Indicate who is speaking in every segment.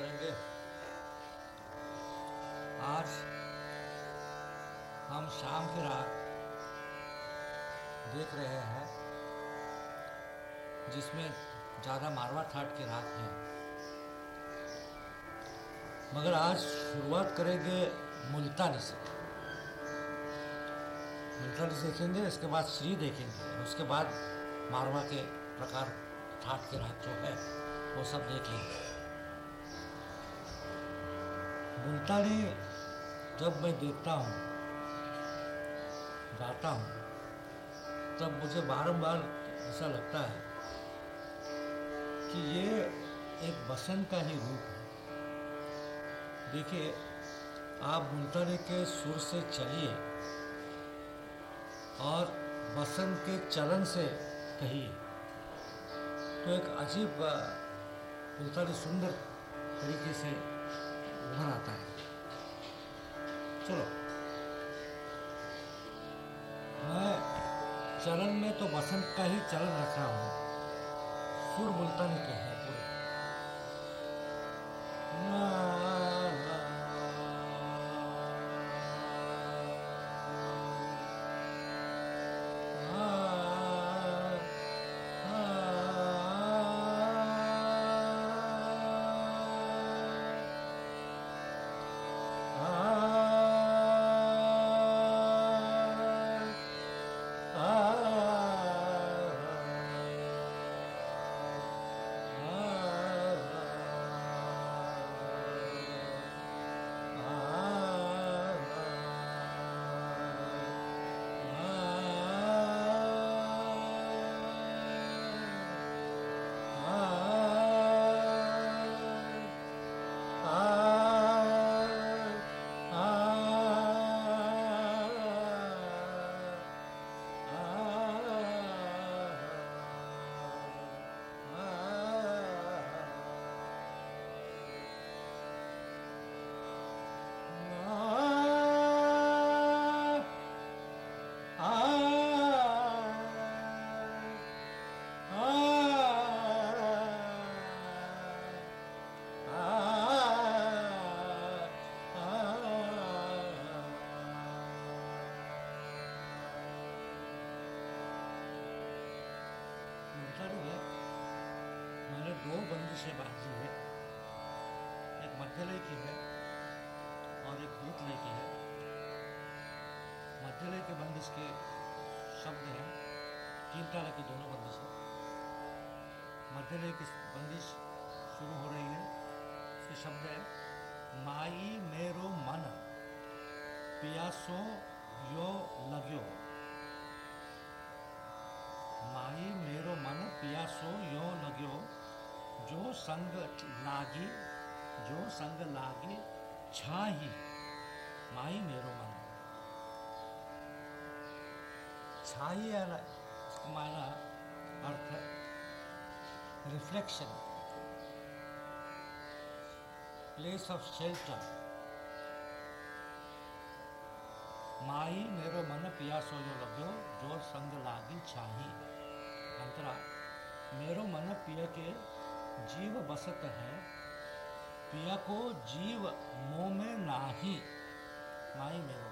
Speaker 1: करेंगे। आज हम शाम की रात देख रहे हैं, जिसमें ज़्यादा मारवा ठाट की रात है। मगर आज शुरुआत करेंगे मुल्तानी से। मुल्तानी देखेंगे इसके बाद श्री देखेंगे, उसके बाद मारवा के प्रकार ठाट की रात जो है, वो सब देखेंगे मुल्तानी जब मैं देखता हूँ, गाता हूँ, तब मुझे बारंबार ऐसा लगता है कि ये एक बसंत का ही रूप है। देखिए, आप मुल्तानी के सुर से चलिए और बसंत के चलन से कहिए। तो एक अजीब मुल्तानी सुंदर तरीके से उभर आता है। चलो। मैं चलन में तो बसंत का ही चलन रख रहा हूँ। सुर मुल्तानी का हैं मध्यलय के बंदिश के शब्द हैं। तीन ताला की दोनों बंदिश है। मध्यलय की बंदिश शुरू हो रही है। इसके शब्द है, माई मेरो मन, पियासो यो लग्यो। माई मेरो मन, पियासो यो लग्यो। जो संग लागी, जो संग लागी, छाही, माई मेरो मन। इसका मायना अर्थ रिफ्लेक्शन प्लेस ऑफ़ शेल्टर माई मेरो मन पियासो जो लग्यो जो संग लागी छाही। अंतरा, मेरो मन पिया के जीव बसत है, पिया को जीव मोह में नाही। माई मेरो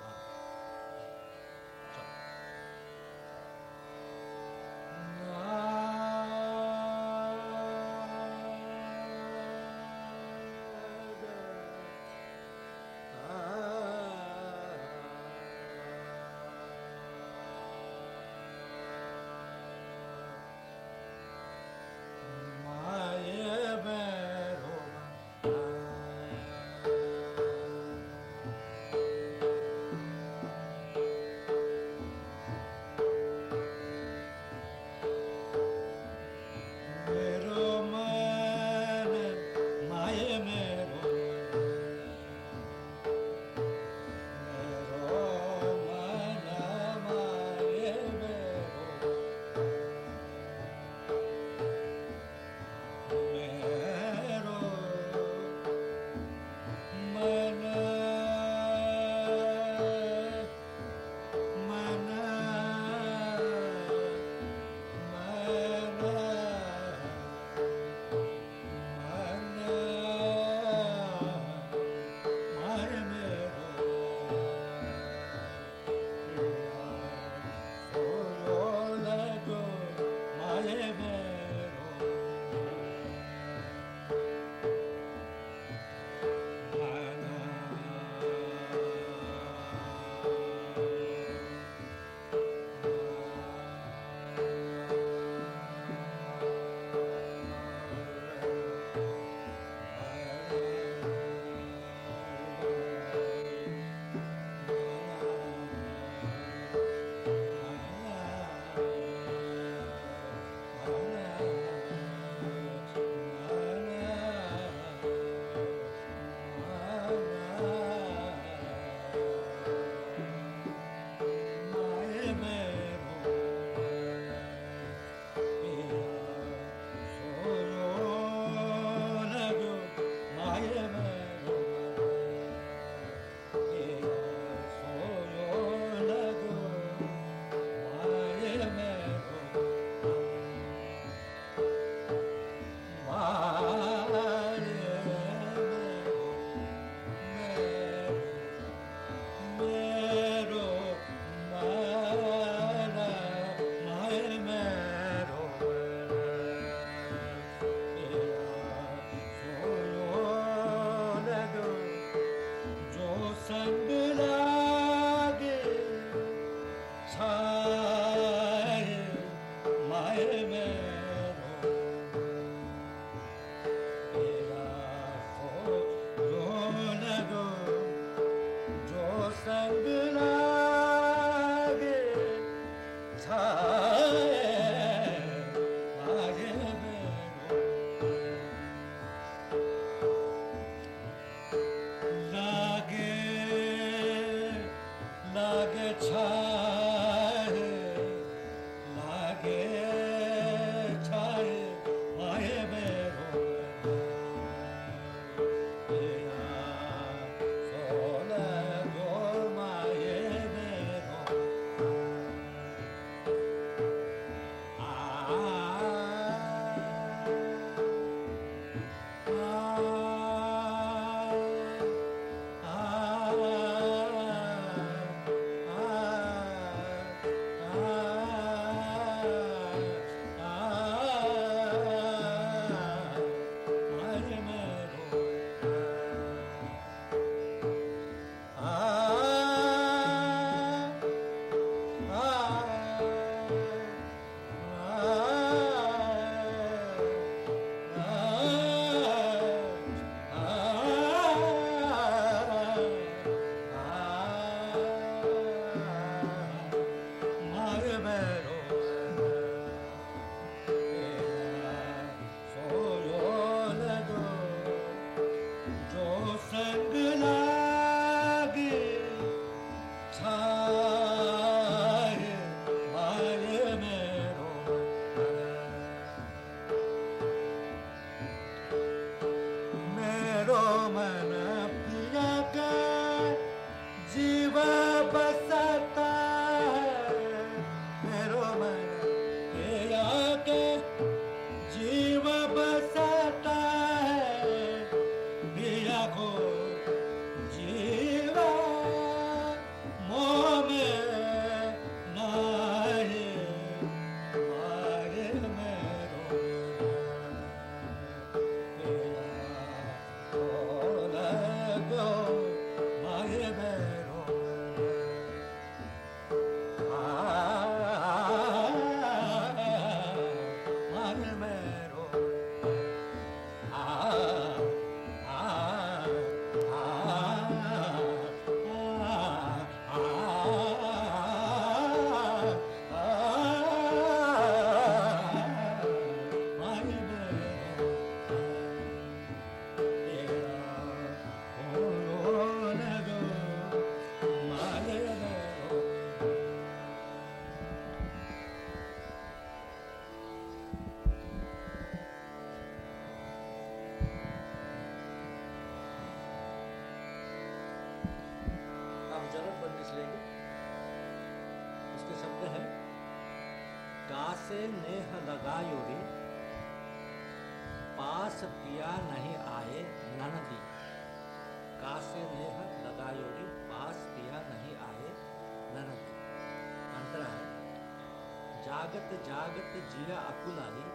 Speaker 1: జాగ్రత్త జాగ్రత్త జీల అక్కులాలి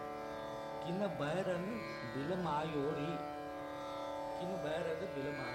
Speaker 1: కింద బయరను బిలమాయోడి కింద బయరను బిలమాయోడి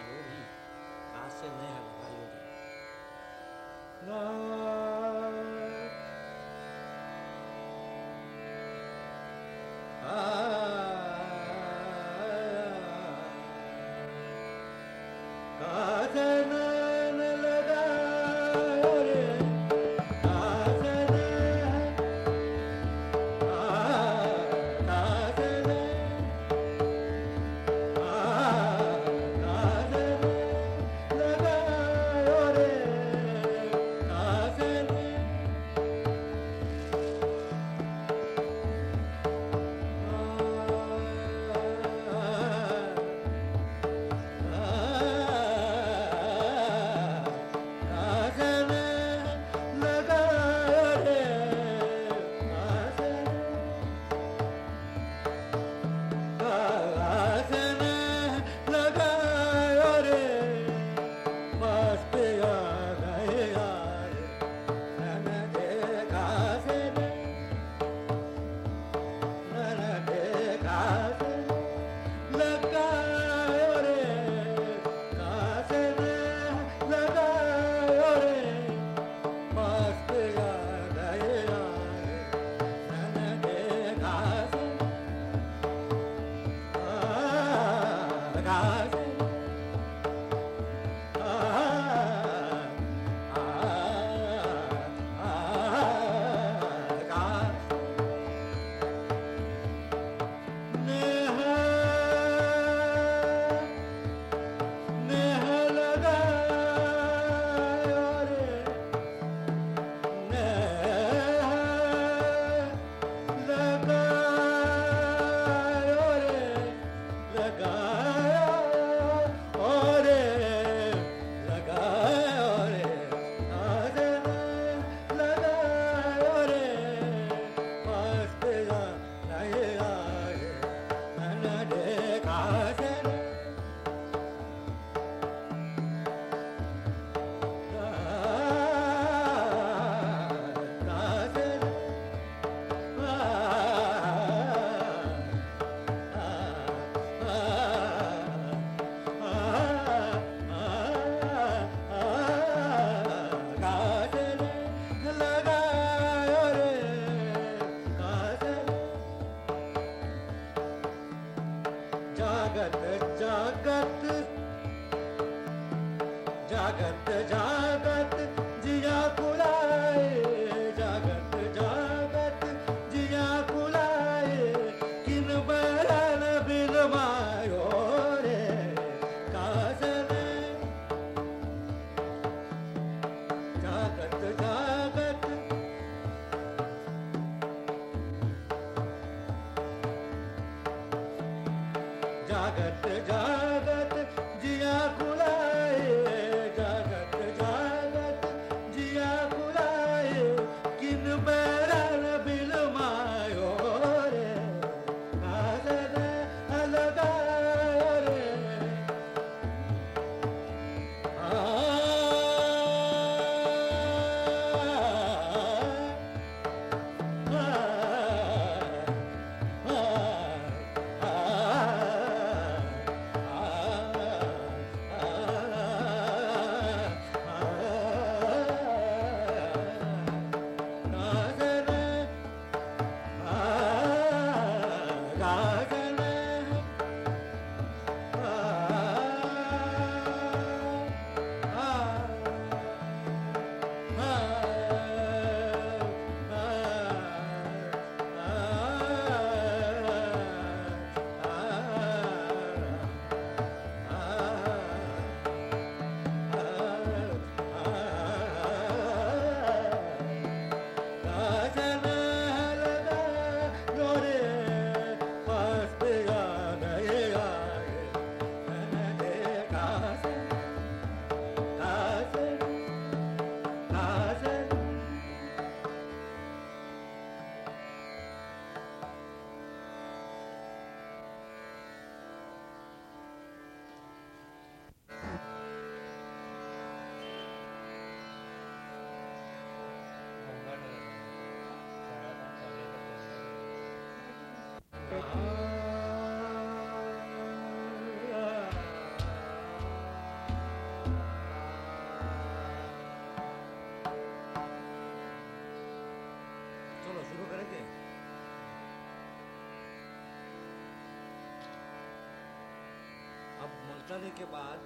Speaker 1: मन के बाद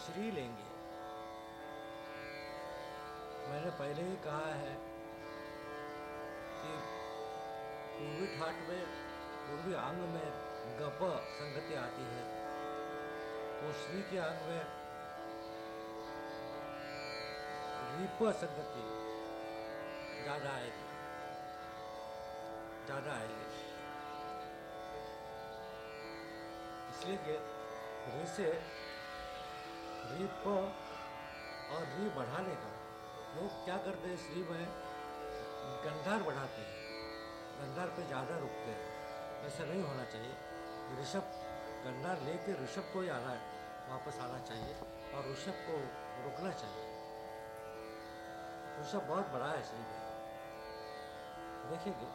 Speaker 1: श्री लेंगे। मैंने पहले ही कहा है कि पूर्वी ठाट में, पूर्वी अंग में गप संगति आती है। तो श्री के अंग में रिप संगति ज़्यादा आएगी ज़्यादा आएगी। इसलिए कि री से री प और री बढ़ाने का। लोग क्या करते हैं श्री में? गंधार बढ़ाते हैं। गंधार पे ज़्यादा रुकते हैं। ऐसा नहीं होना चाहिए। ऋषभ, गंधार लेके ऋषभ को ही आना वापस आना चाहिए और ऋषभ को रुकना चाहिए। ऋषभ बहुत बड़ा है श्री में। देखेंगे।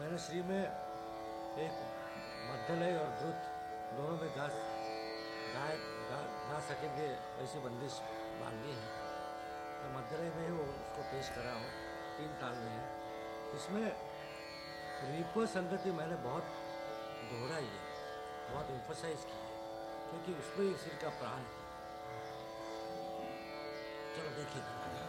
Speaker 1: मैंने श्री में एक मध्यलय और द्रुत दोनों में गा गाय गा, गा सकेंगे ऐसी बंदिश बांधी है। तो मध्यलय में ही वो उसको पेश करा हूँ। तीन ताल में है। इसमें रिपो संगति मैंने बहुत दोहराई है बहुत इम्फोसाइज की है क्योंकि उसमें ही सिर का प्राण है। चलो देखिए।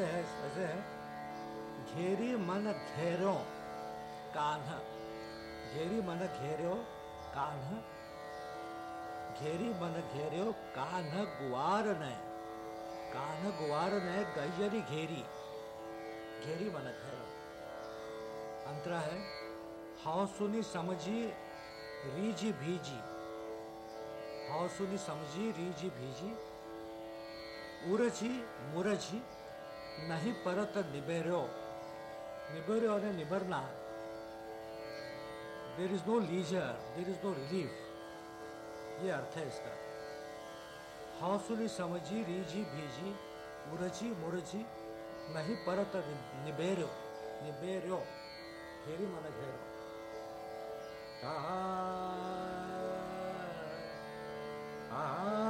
Speaker 1: शब्द है ऐसे है। घेरी मन घेरो, कान्ह। घेरी मन घेरो, कान्ह। घेरी मन घेरो, कान्ह गुआर ने कान्ह गुआर ने गैयरी घेरी। घेरी मन घेरो। अंतरा है हाउ सुनी समझी रीजी भीजी हाउ सुनी समझी रीजी भीजी उरजी मुरजी नहीं परत निबेरो। निबेरो ने निबरना। There is no leisure there is no relief ये अर्थ है इसका। हौसुली समझी रीजी भीजी उरजी मुरजी नहीं परत निबेरो। निबेरो। घेरी मन घेरो। आ,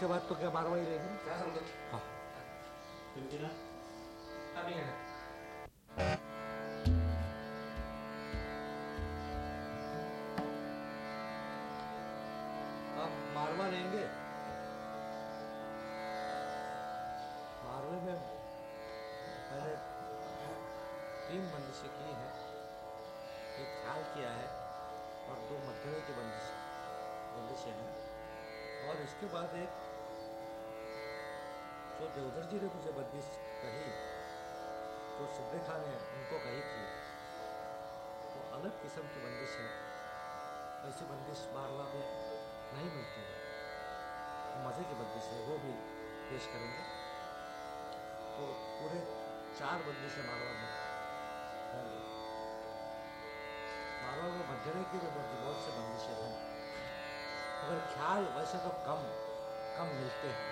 Speaker 1: इसके बाद तो क्या बारवाही रहेगी? हाँ।
Speaker 2: अभी है
Speaker 1: मारवा लेंगे। मारवे में तीन बंदिशें की हैं। एक ख्याल किया है और दो मध्यमे की बंदिश बंदिशें हैं। और इसके बाद एक देवधर जी ने मुझे बंदिश कही तो सिद्धे ने उनको कही थी वो अलग किस्म की बंदिश है, ऐसी बंदिश मारवा में नहीं मिलती है। मज़े की बंदिश है, वो भी पेश करेंगे। तो पूरे चार बंदिशें मारवा में। मारवा में मध्यरे की भी बहुत से बंदिशें हैं। मगर ख्याल वैसे तो कम कम मिलते हैं,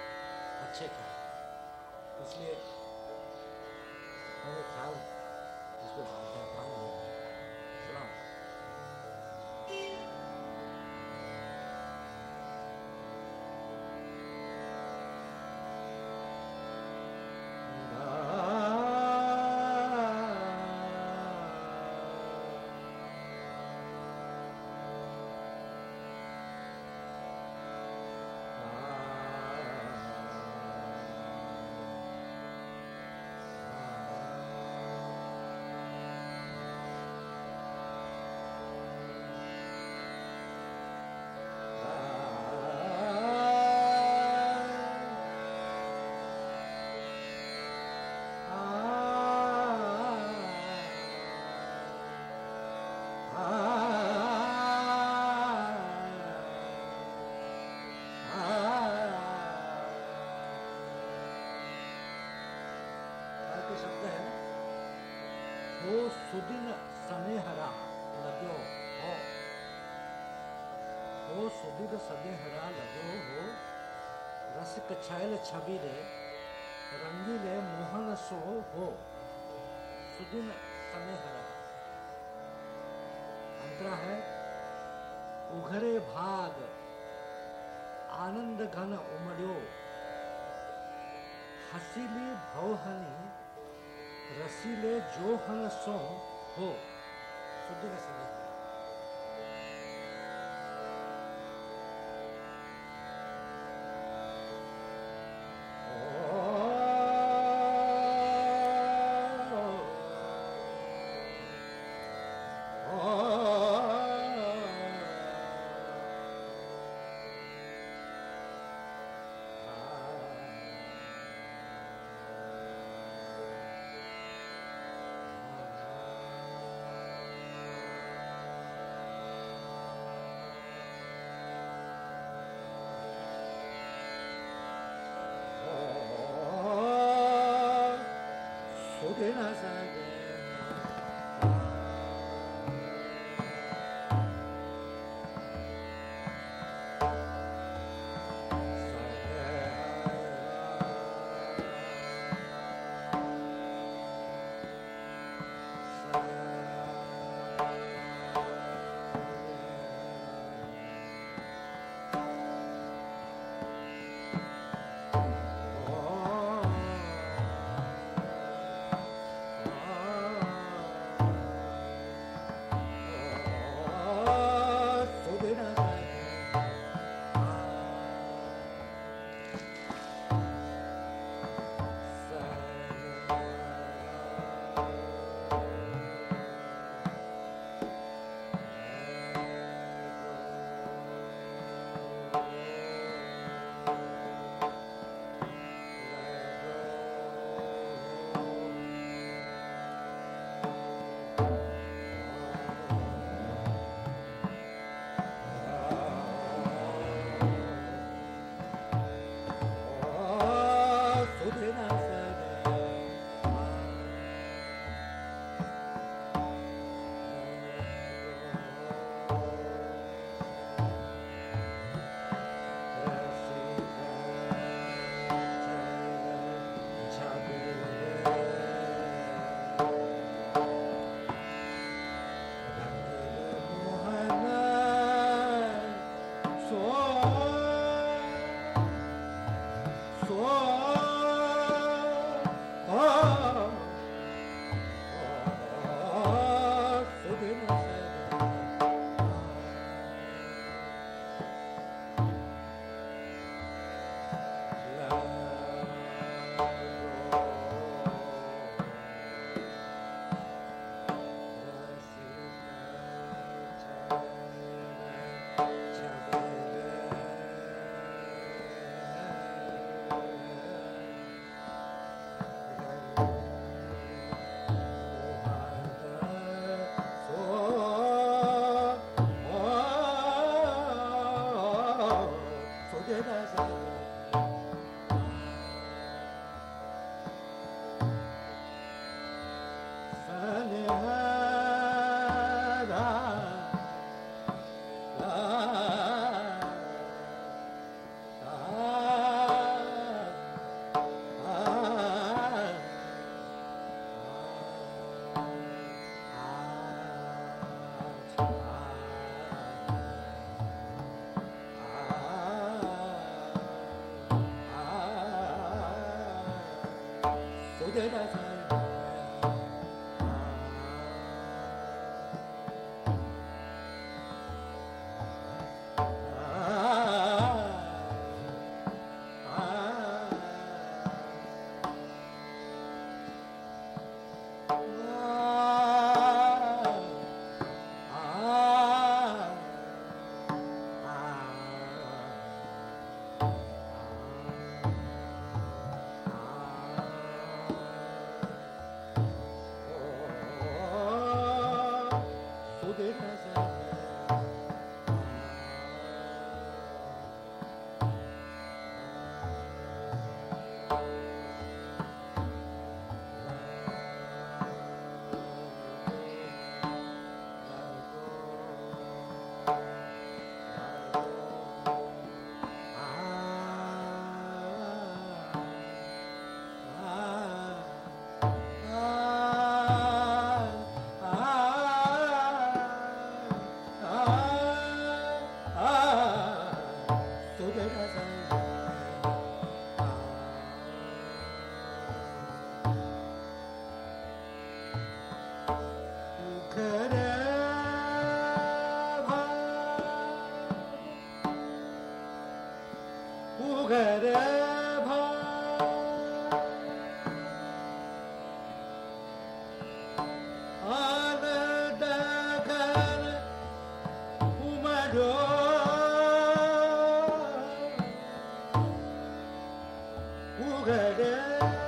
Speaker 1: अच्छे ख्याल। इसलिए मैंने ख्याल इसको ध्यान नहीं हो सुदिन सनेहरा लग्यो हो रसिक छैल छबिले रंगीले मोहन सो हो। सुदिन सनेहरा अंतरा है, उघरे भाग, आनंद घन उमड़्यो। हसीली भवहनी, रसीले जोहन सो हो। शुद्ध का Vua.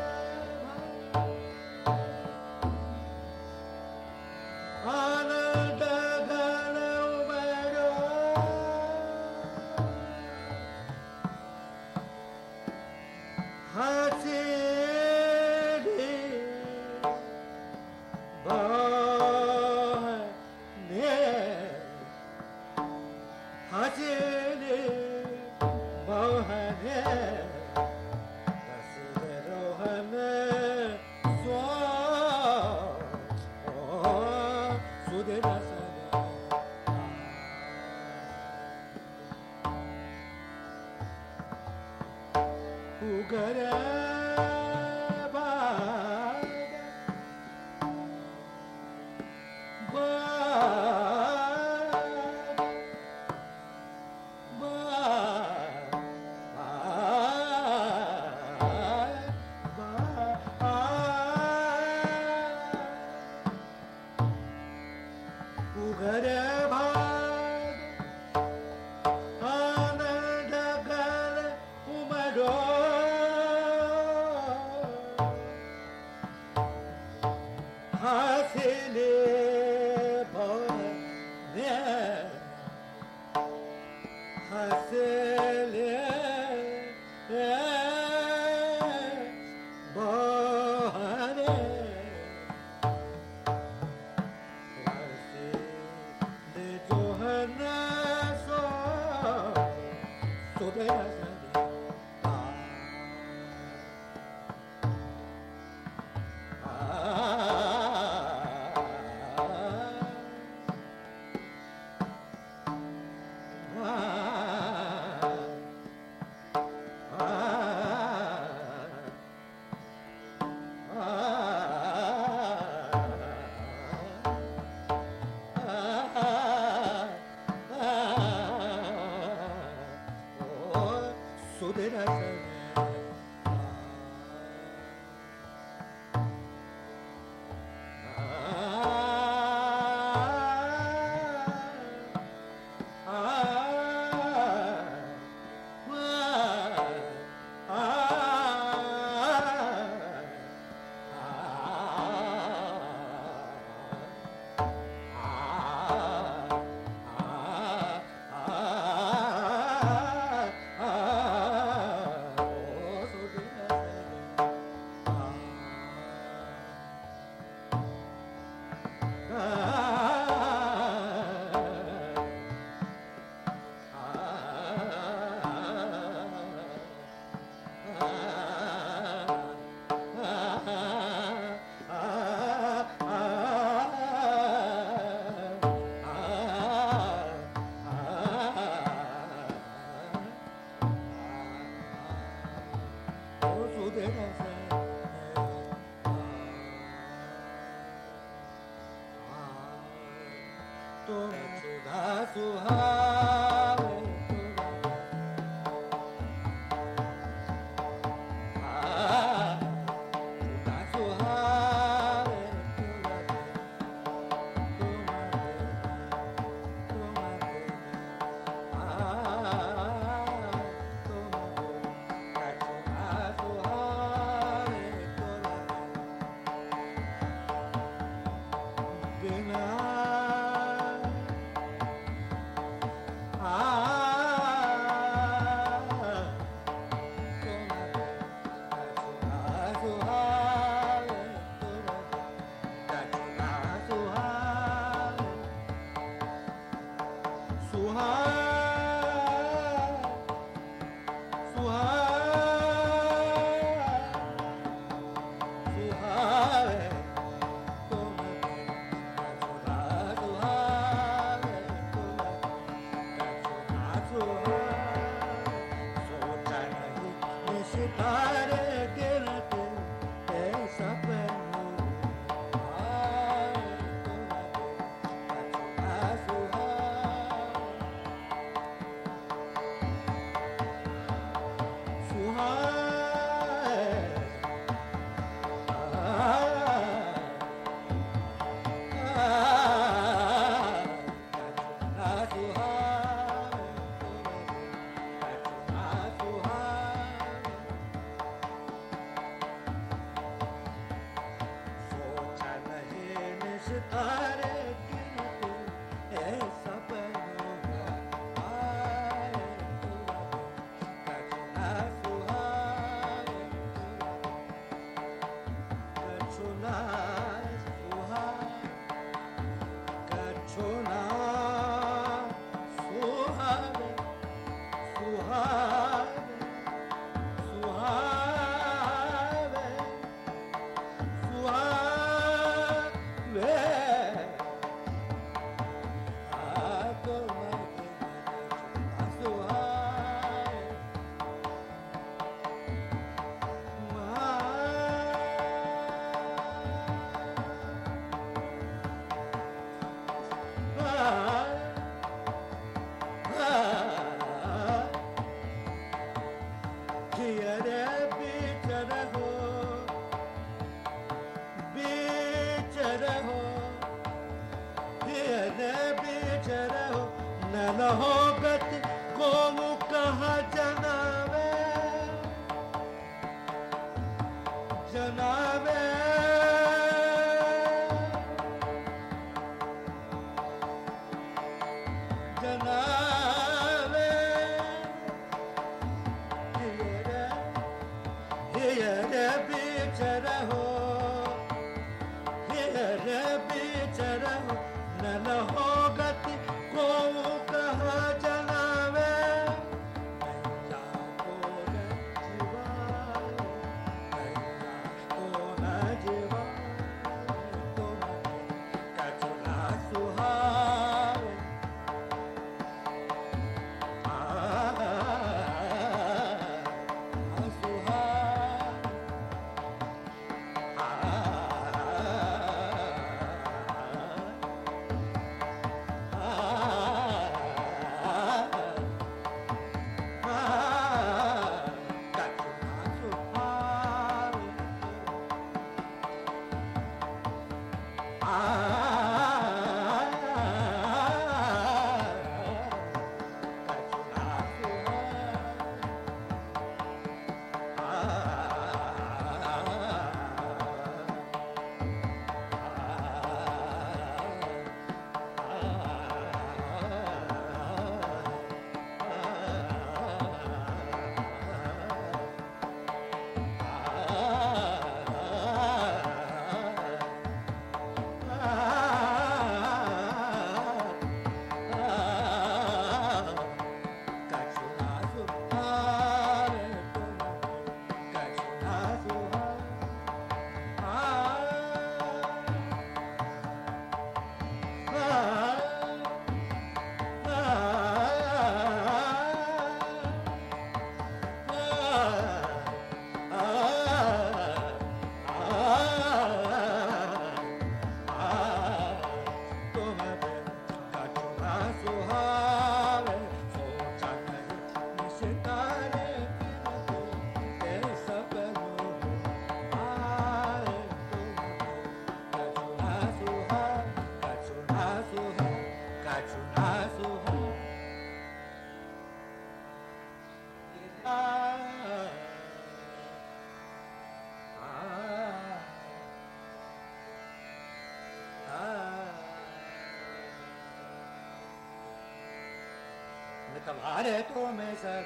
Speaker 1: तुम्हारे तो मैं सर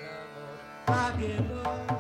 Speaker 1: आगे लो।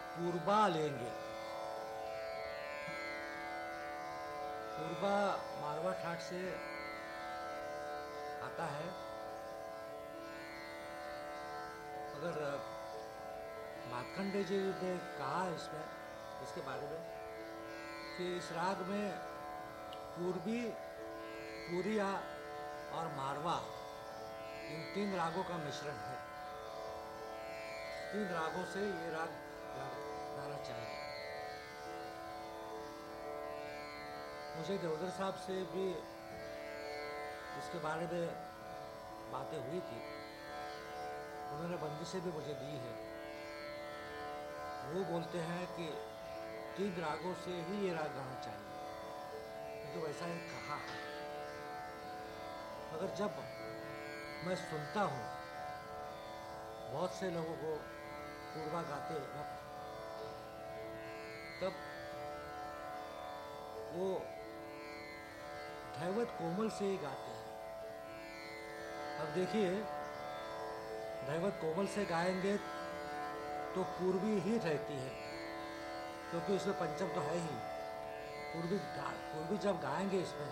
Speaker 1: पूर्वा लेंगे। पूर्वा मारवा ठाट से आता है। अगर मातखंडे जी ने कहा इसमें, इसके बारे में, कि इस राग में पूर्वी पूरिया और मारवा, इन तीन रागों का मिश्रण है। तीन रागों से ये राग चाहिए। मुझे देवधर साहब से भी इसके बारे में बातें हुई थी। उन्होंने बंदिशें भी मुझे दी है। वो बोलते हैं कि तीन रागों से ही ये राग गाना चाहिए। तो वैसा ही कहा है। मगर जब मैं सुनता हूँ, बहुत से लोगों को पूर्वा गाते वक्त तब वो धैवत कोमल से ही गाते हैं। अब देखिए धैवत कोमल से गाएँगे तो पूर्वी ही रहती है, क्योंकि इसमें पंचम तो है ही। पूर्वी पूर्वी जब गाएँगे इसमें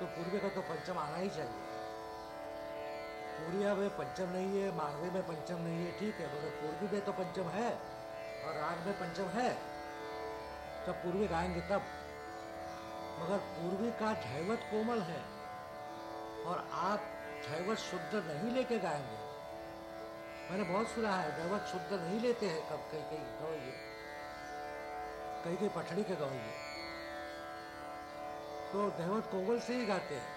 Speaker 1: तो पूर्वी का तो पंचम आना ही चाहिए। पूरिया में पंचम नहीं है मारवे में पंचम नहीं है, ठीक है, मगर पूर्वी में तो पंचम है और राग में पंचम है। जब पूर्वी गाएँगे तब मगर पूर्वी का धैवत कोमल है और आप धैवत शुद्ध नहीं लेके गाएँगे मैंने बहुत सुना है धैवत शुद्ध नहीं लेते हैं कब कई कई गवैये कई कई पठड़ी के गवैये तो धैवत कोमल से ही गाते हैं।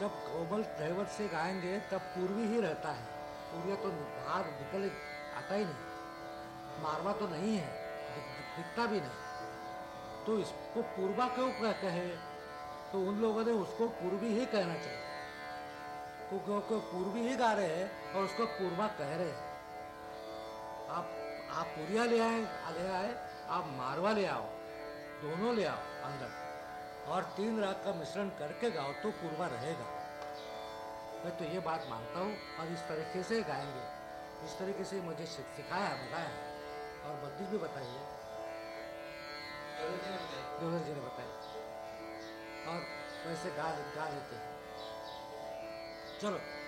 Speaker 1: जब कोमल धैवत से गाएँगे, तब पूर्वी ही रहता है। पूर्वी तो बाहर निकल आता ही नहीं। मारवा तो नहीं है। दिखता भी नहीं। तो इसको पूर्वा क्यों कह- कहे तो उन लोगों ने उसको पूर्वी ही कहना चाहिए। क्योंकि क्योंकि पूर्वी ही गा रहे हैं और उसको पूर्वा कह रहे हैं? आप आप पुरिया ले आए ले आए, आप मारवा ले आओ, दोनों ले आओ अंदर। और तीन राग का मिश्रण करके गाओ तो पूर्वा रहेगा। मैं तो ये बात मानता हूँ और इस तरीके से गाएँगे। इस तरीके से मुझे सिखाया है बताया है और बद्दी भी बताई जी ने बताया। और वैसे गा गा लेते हैं। चलो।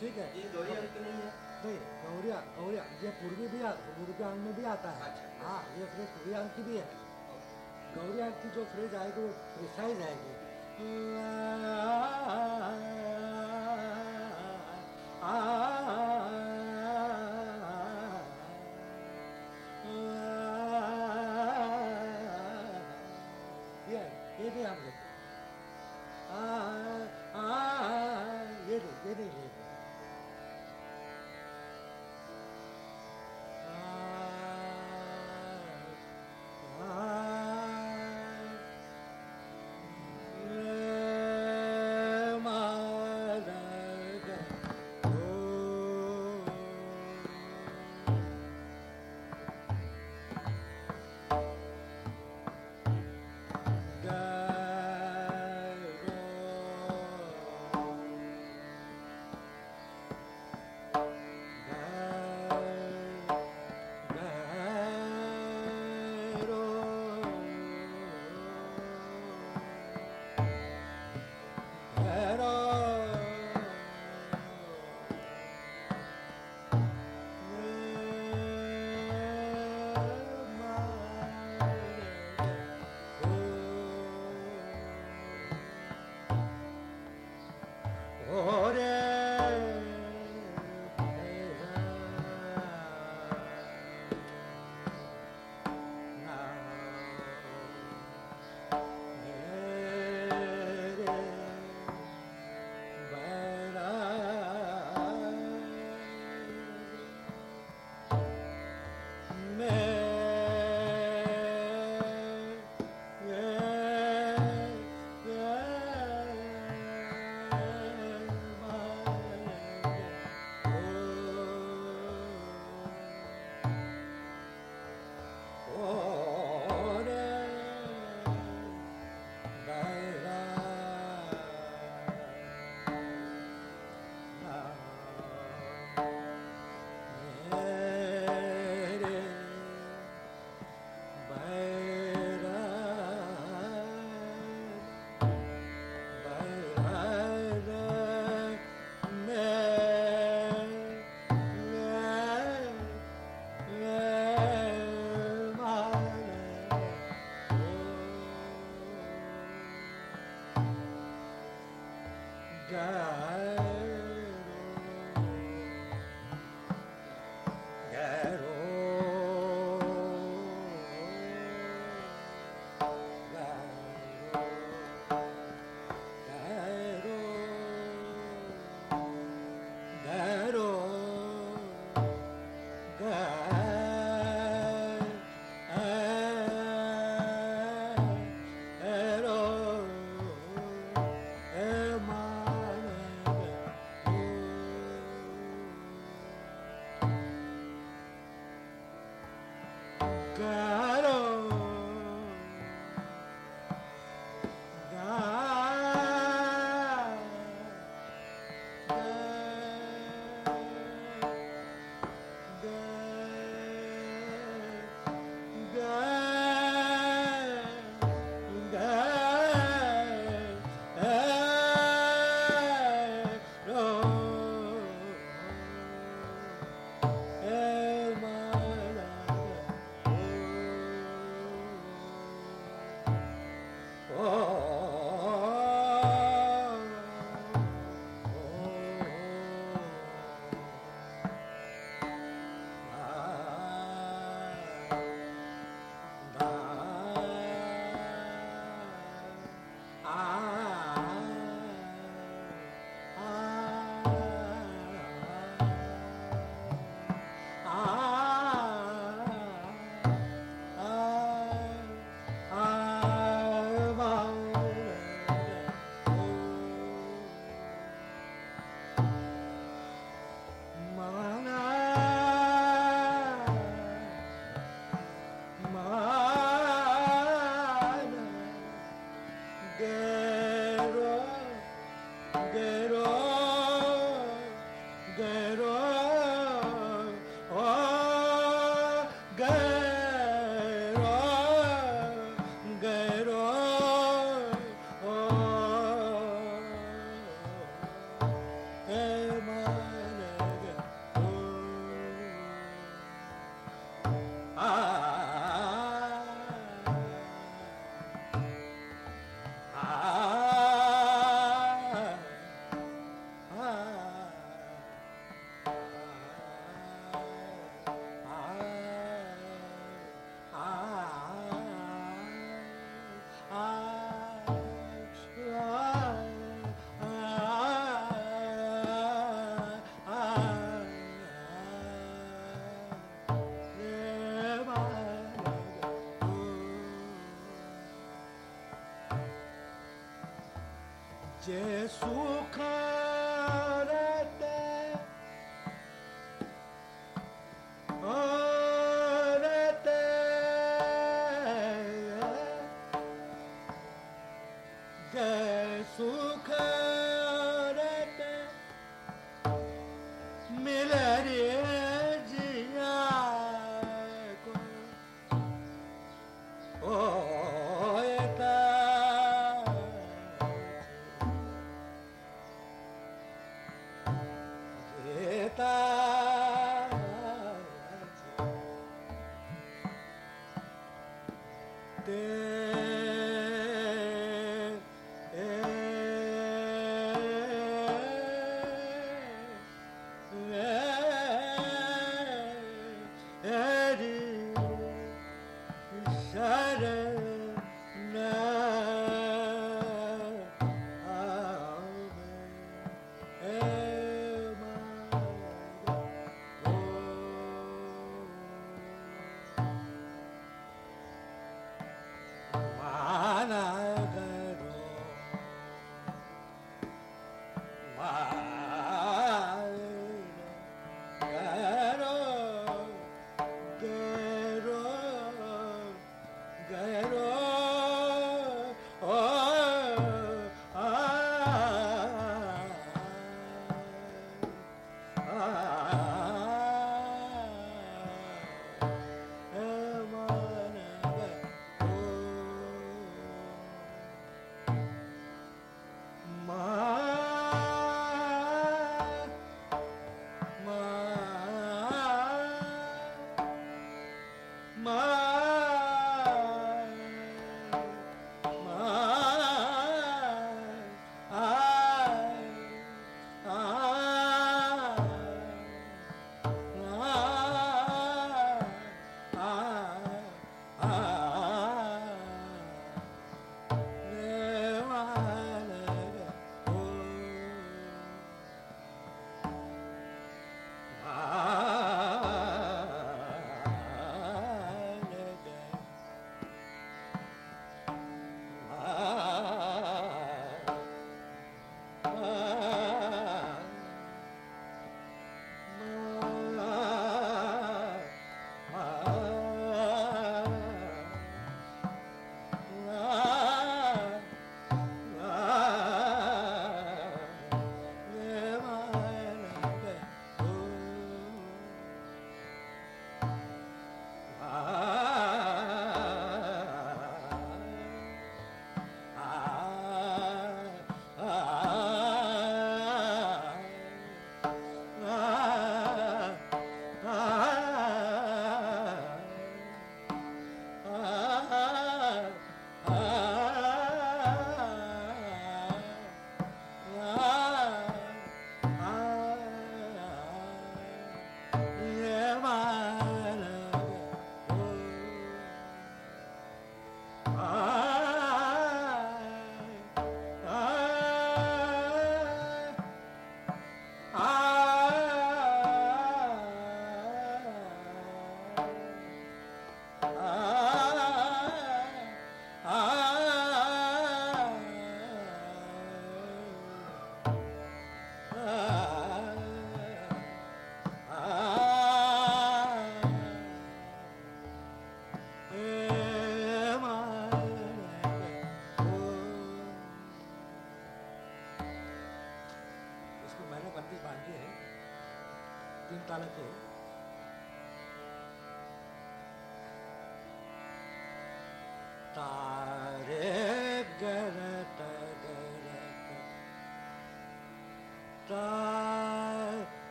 Speaker 1: ठीक है।
Speaker 2: ये दोहरी अंक नहीं है?
Speaker 1: नहीं गौरिया गौरिया ये पूर्वी भी पूर्वी अंग में भी आता है।
Speaker 2: अच्छा।
Speaker 1: हाँ ये फ्रेज पूर्वी अंग की भी है। गौरी अंग की जो फ्रेज आएगी वो प्रिसाइज आएगी। ये ये नहीं हम लेते ये नहीं ये नहीं जे सुख Yeah, yeah,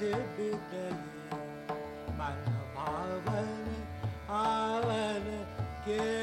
Speaker 1: निश बेतये मन भावन आवन के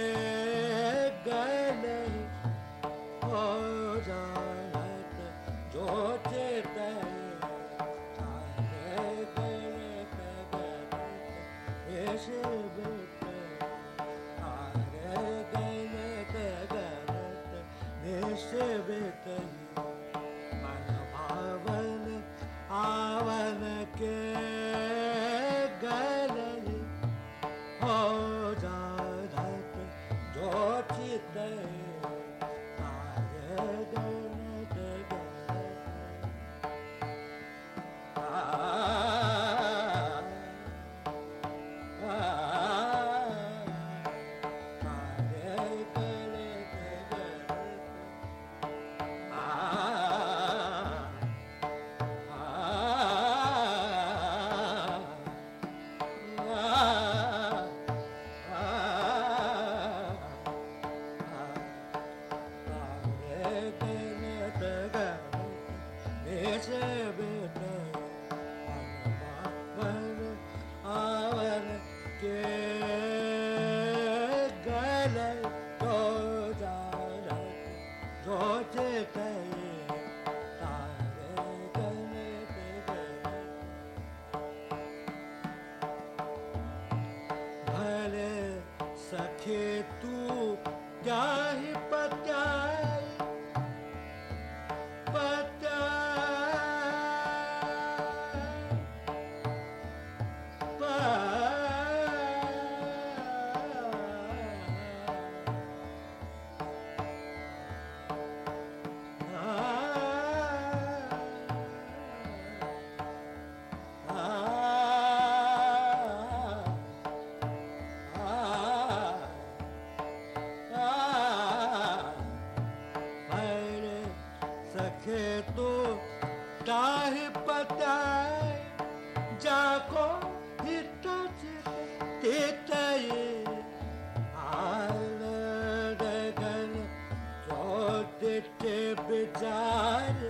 Speaker 1: बेटे बेचारे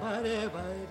Speaker 1: भरे भरे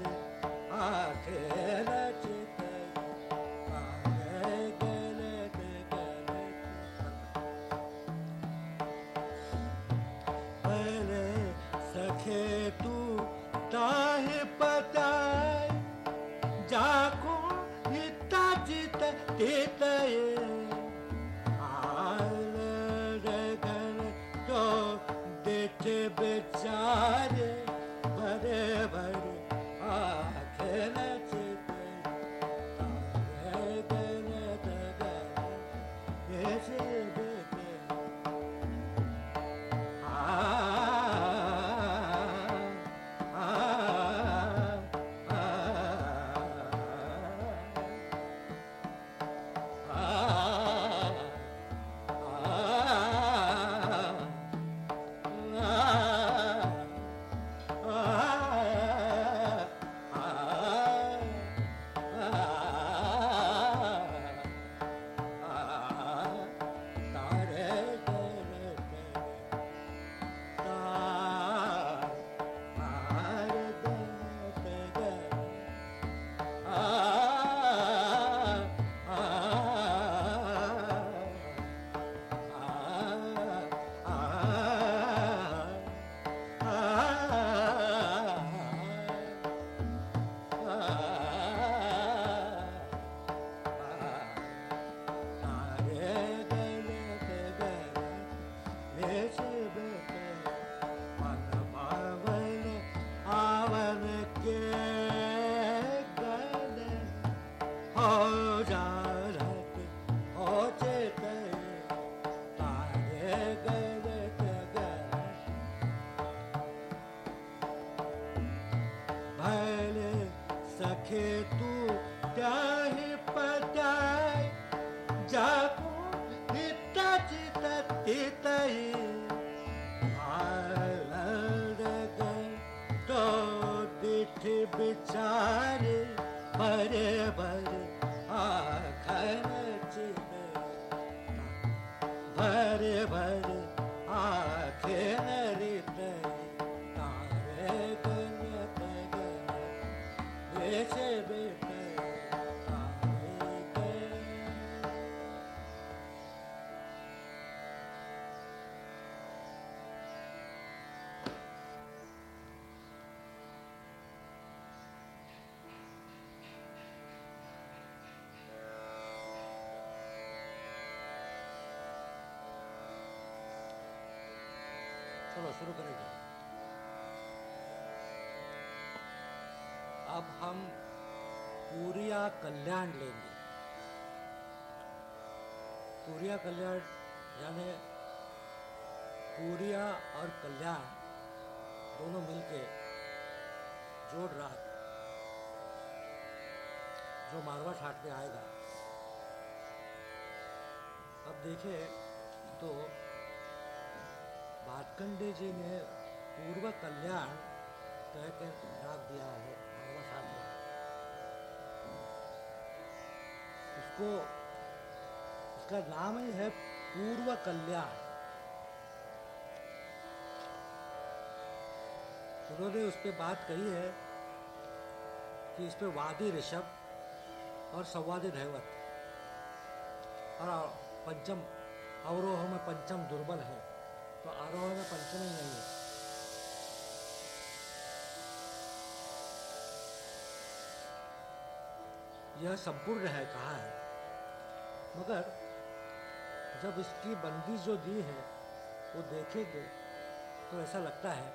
Speaker 1: शुरू करेंगे। अब हम पूरिया कल्याण लेंगे। पूरिया कल्याण, यानी पूरिया और कल्याण दोनों मिलके जोड़ राग जो मारवा ठाट में आएगा। अब देखें तो भातखंडे जी ने पूर्व कल्याण कह के राग दिया है उसको उसका नाम ही है पूर्व कल्याण। उन्होंने उस पर बात कही है कि इस पर वादी ऋषभ और संवादी धैवत और पंचम, अवरोह में पंचम दुर्बल है। तो आरोह में पंचम ही नहीं है यह संपूर्ण है, कहा है। मगर जब इसकी बंदी जो दी है, वो देखेंगे तो ऐसा लगता है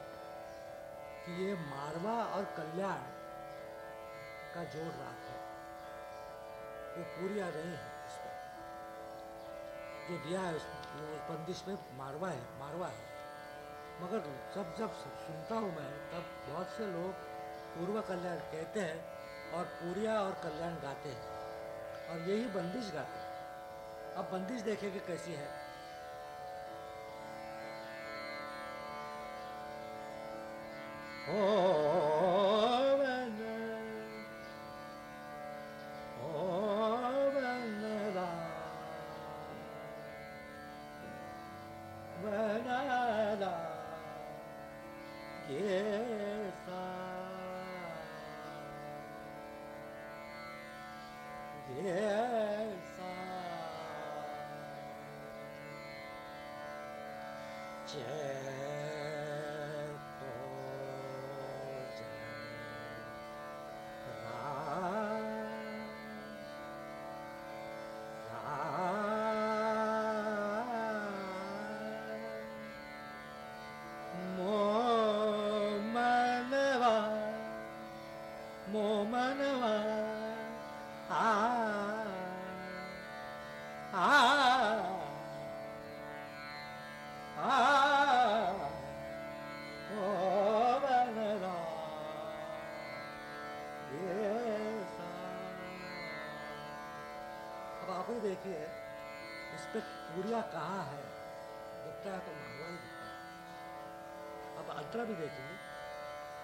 Speaker 1: कि ये मारवा और कल्याण का जोड़ राग है। वो पूरी आ रही है इस पर। जो दिया है उस बंदिश में मारवा है मारवा है। मगर जब जब सुनता हूँ मैं, तब बहुत से लोग पूर्व कल्याण कहते हैं और पूरिया और कल्याण गाते हैं। और यही बंदिश गाते हैं। अब बंदिश देखेंगे कैसी है। ओ देखिए, इस पर पूरिया कहाँ है? दिखता है तो ही दिखता है। अब अंतरा भी देखिए।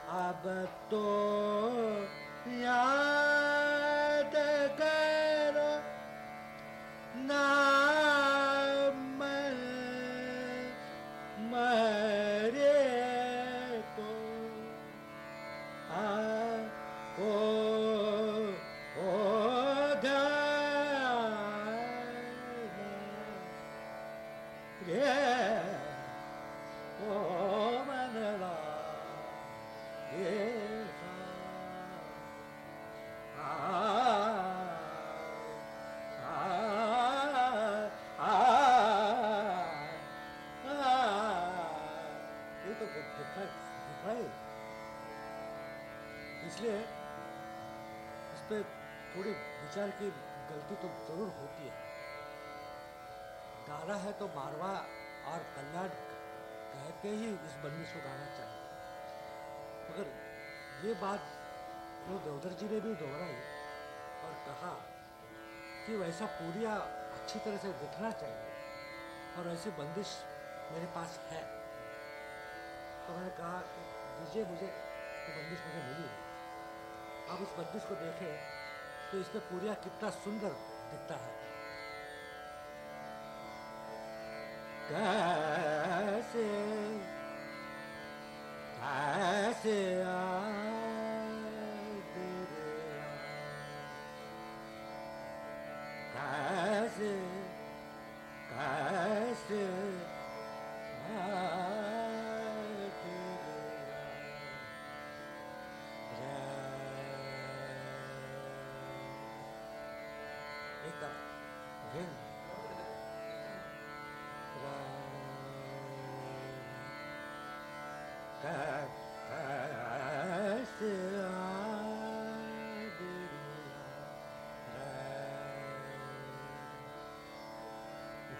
Speaker 1: अब तो याद करो, ना जो ने भी दोहराई और कहा कि वैसा पूरिया अच्छी तरह से दिखना चाहिए और ऐसी बंदिश मेरे पास है। तो मैंने कहा कि दीजिए मुझे तो बंदिश मुझे मिली। अब उस बंदिश को देखें तो इसमें पूरिया कितना सुंदर दिखता है। कैसे कैसे कैसे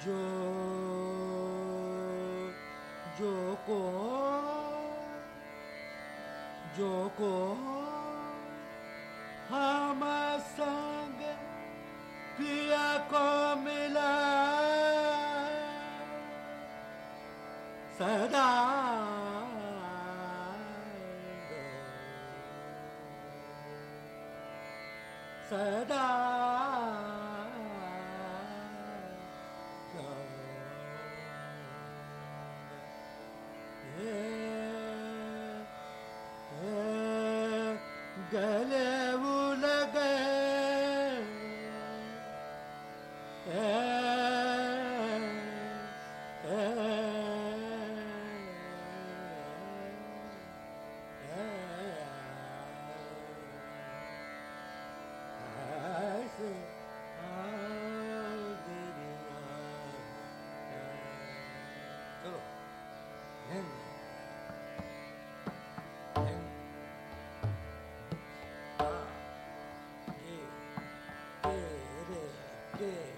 Speaker 1: जो को जो को Yeah.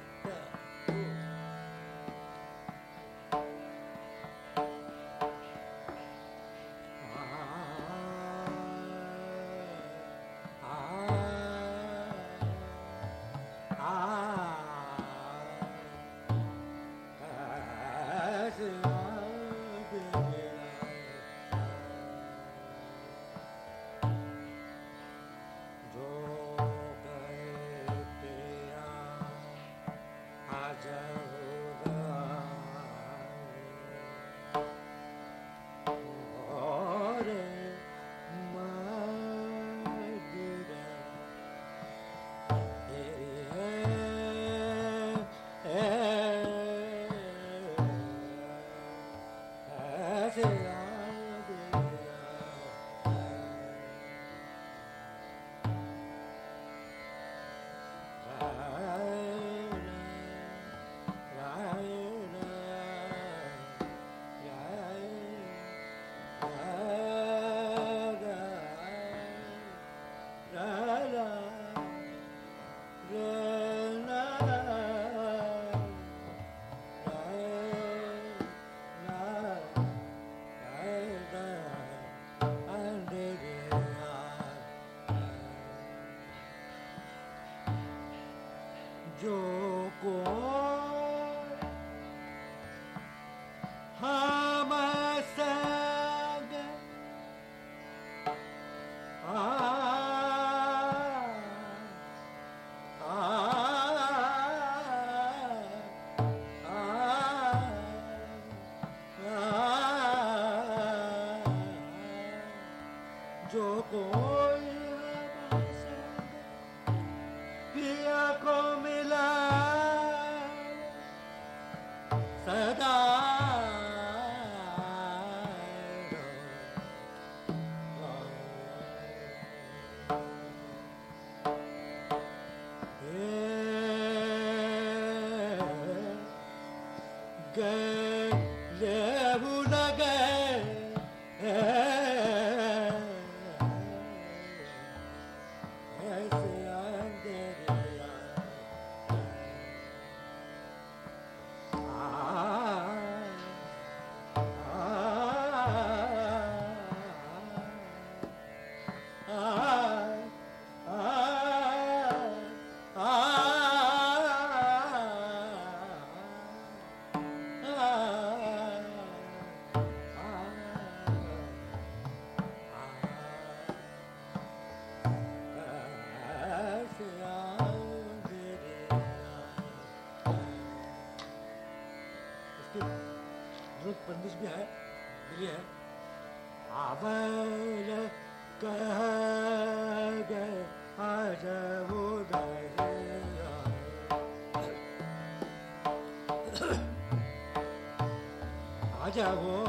Speaker 1: आज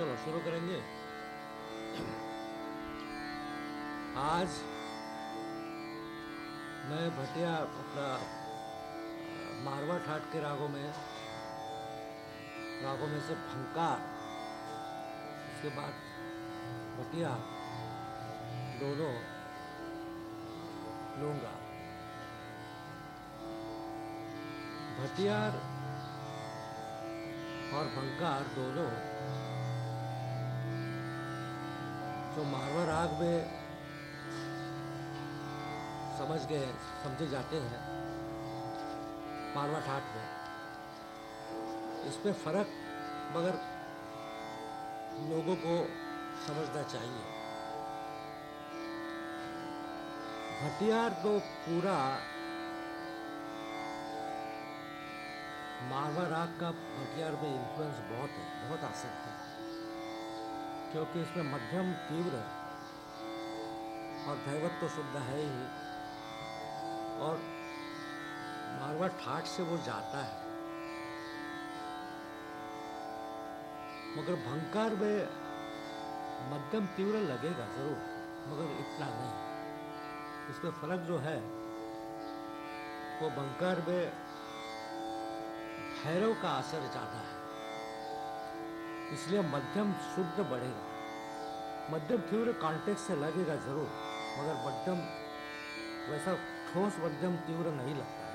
Speaker 1: चलो, शुरू करेंगे। आज मैं भटिया अपना मारवा ठाट के रागों में रागों में से फंकार उसके बाद भटिया दोनों लूँगा। भटियार और भंकार दोनों जो मारवा राग में समझ गए, समझे जाते हैं मारवा ठाट में, इसमें फ़र्क मगर लोगों को समझना चाहिए। भटियार तो पूरा मारवा राग का भटियार में इन्फ्लुएंस बहुत है, बहुत असर है। क्योंकि इसमें मध्यम तीव्र और दैवत तो शुद्ध है ही। और मारवा ठाट से वो जाता है। मगर भंकार में मध्यम तीव्र लगेगा ज़रूर, मगर इतना नहीं। इसमें फ़र्क जो है, वो भंकार में भैरव का असर ज़्यादा है। इसलिए मध्यम शुद्ध बढ़ेगा। मध्यम तीव्र कॉन्टेक्स्ट से लगेगा ज़रूर, मगर मध्यम वैसा ठोस मध्यम तीव्र नहीं लगता है।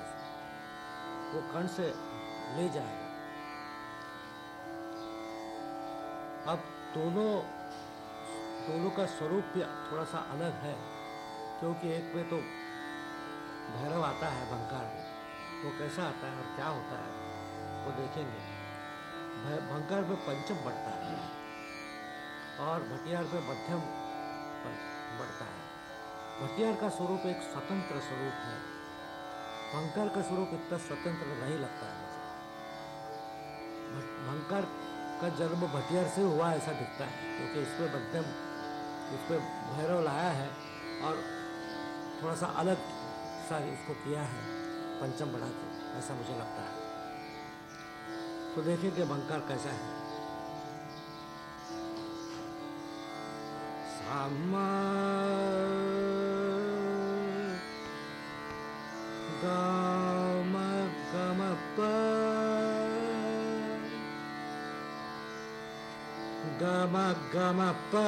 Speaker 1: वो कण से ले जाएगा। अब दोनों दोनों का स्वरूप भी थोड़ा सा अलग है, क्योंकि एक में तो भैरव आता है बंकार में। वो कैसा आता है और क्या होता है, वो देखेंगे। भंकार में पंचम बढ़ता है और भटियार में मध्यम बढ़ता है। भटियार का स्वरूप एक स्वतंत्र स्वरूप है। भंकर का स्वरूप इतना स्वतंत्र नहीं लगता है भंकर का जन्म भटियार से हुआ ऐसा दिखता है, क्योंकि इसमें मध्यम, इसमें भैरव लाया है और थोड़ा सा अलग सा इसको किया है, पंचम बढ़ा के, ऐसा मुझे लगता है। तो देखिए कि बंकार कैसा है। सामा गम गम प गम गम प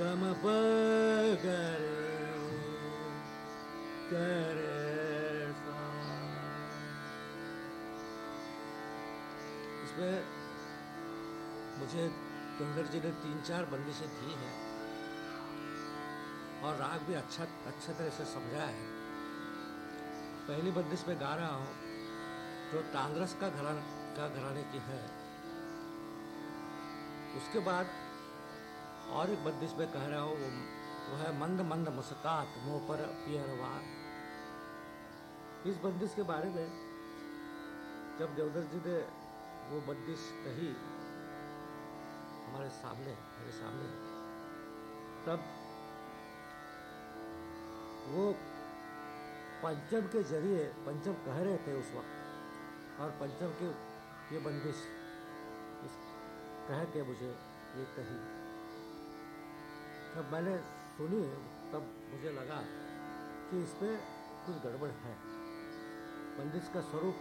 Speaker 1: म ग म प ग रे ग रे सा इसमें मुझे गंगर जी ने तीन चार बंदिशें दी हैं। और राग भी अच्छा अच्छे तरह से समझा है। पहली बंदिश में गा रहा हूँ, जो तांद्रस का घरा का घराने की है। उसके बाद और एक बंदिश में कह रहा हूँ, वो वो है मंद मंद मुस्कात, मुँह पर पियरवार इस बंदिश के बारे में जब देवदर जी ने वो बंदिश कही हमारे सामने, मेरे सामने, तब वो पंचम के ज़रिए, पंचम कह रहे थे उस वक्त, और पंचम की ये बंदिश कह के मुझे ये कही। जब मैंने सुनी तब मुझे लगा कि इसमें कुछ गड़बड़ है। बंदिश का स्वरूप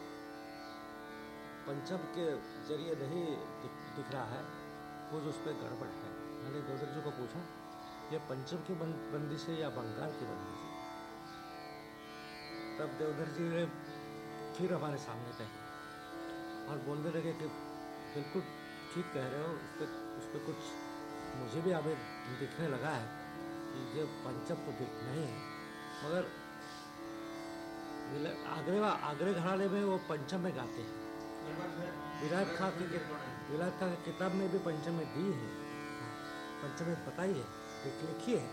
Speaker 1: पंचम के ज़रिए नहीं दिख, रहा है। कुछ उस पर गड़बड़ है। मैंने देवदर जी को पूछा ये पंचम की बंदिश है या बंगाल की बंदिश है तब देवधर जी ने फिर हमारे सामने कही और बोलने लगे कि बिल्कुल ठीक कह रहे हो उस पर उस पर कुछ मुझे भी अभी दिखने लगा है कि ये पंचम तो नहीं है, मगर आगरे आगरे घराने में वो पंचम में गाते हैं। विराट खा की विराट खा की किताब में भी पंचम में दी है। पंचम में बताई है, लिखी है।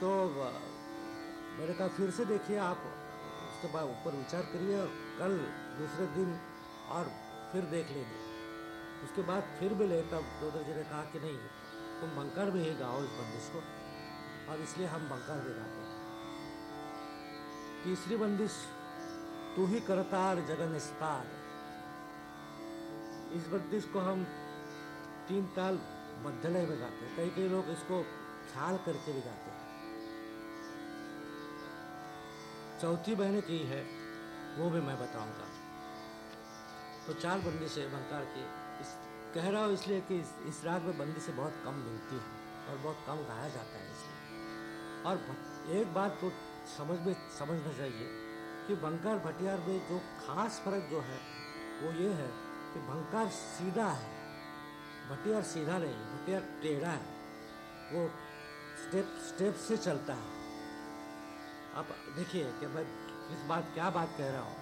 Speaker 1: तो मैंने कहा, फिर से देखिए आप, उसके बाद ऊपर विचार करिए और कल दूसरे दिन और फिर देख लेंगे। उसके बाद फिर भी ले तब दोदर जी ने कहा कि नहीं, तुम बंकर में ही गाओ इस बंदिश को। और इसलिए हम बंकर में गाते हैं। तीसरी बंदिश, तू ही करतार जगन स्तार इस बंदिश को हम तीन ताल मध्यलय में गाते हैं। कई कई लोग इसको ख्याल करके भी गाते हैं। चौथी बहने की है, वो भी मैं बताऊँगा। तो चार बंदी से बंकार की। इस कह रहा हूँ इसलिए कि इस, इस राग में बंदी से बहुत कम मिलती है और बहुत कम गाया जाता है इसलिए। और एक बात तो समझ में समझना चाहिए कि बंकार भटियार में जो खास फ़र्क जो है वो ये है कि बंकार सीधा है। भटियार सीधा नहीं भटियार टेढ़ा है। वो स्टेप स्टेप से चलता है। आप देखिए कि मैं इस बात क्या बात कह रहा हूँ।